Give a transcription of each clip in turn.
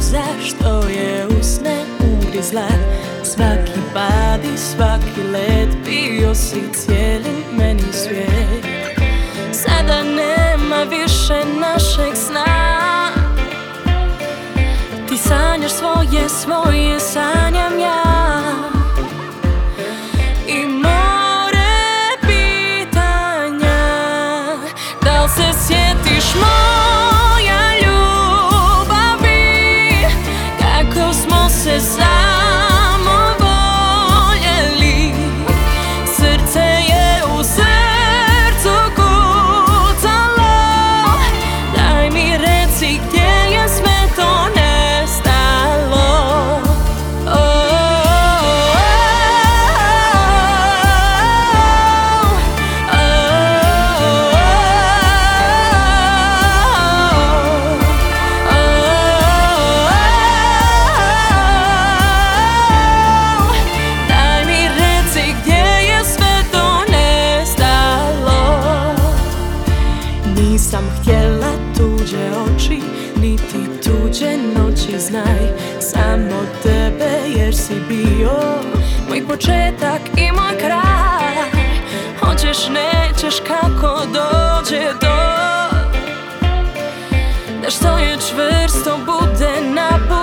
zašto je usne ugrizla Svaki pad i svaki let bio si cijeli meni svijet. Sada nema više našeg sna. Ti sanjaš svoje, svoje sanjam znaj Samo tebe jer si bio moj početak i moj kraj. Hoćeš, nećeš kako dođe do Da što je čvrsto bude napuklo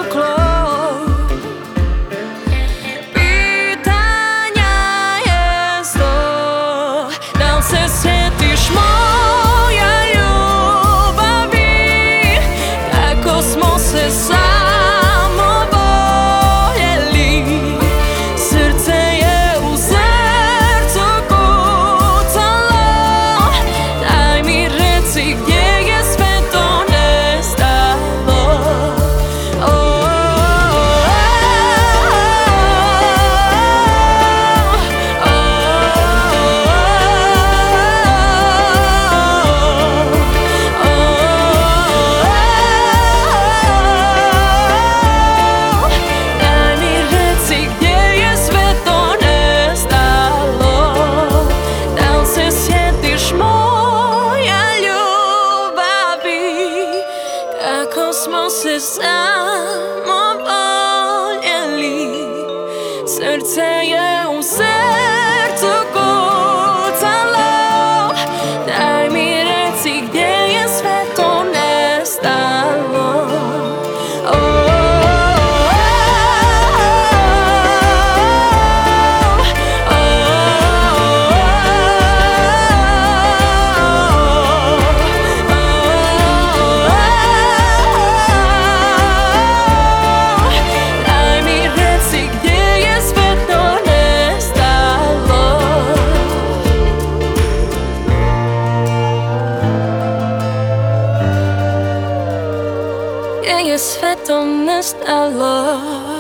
smo se samo voljeli Srce je u srcu Can you sweat on this now, love?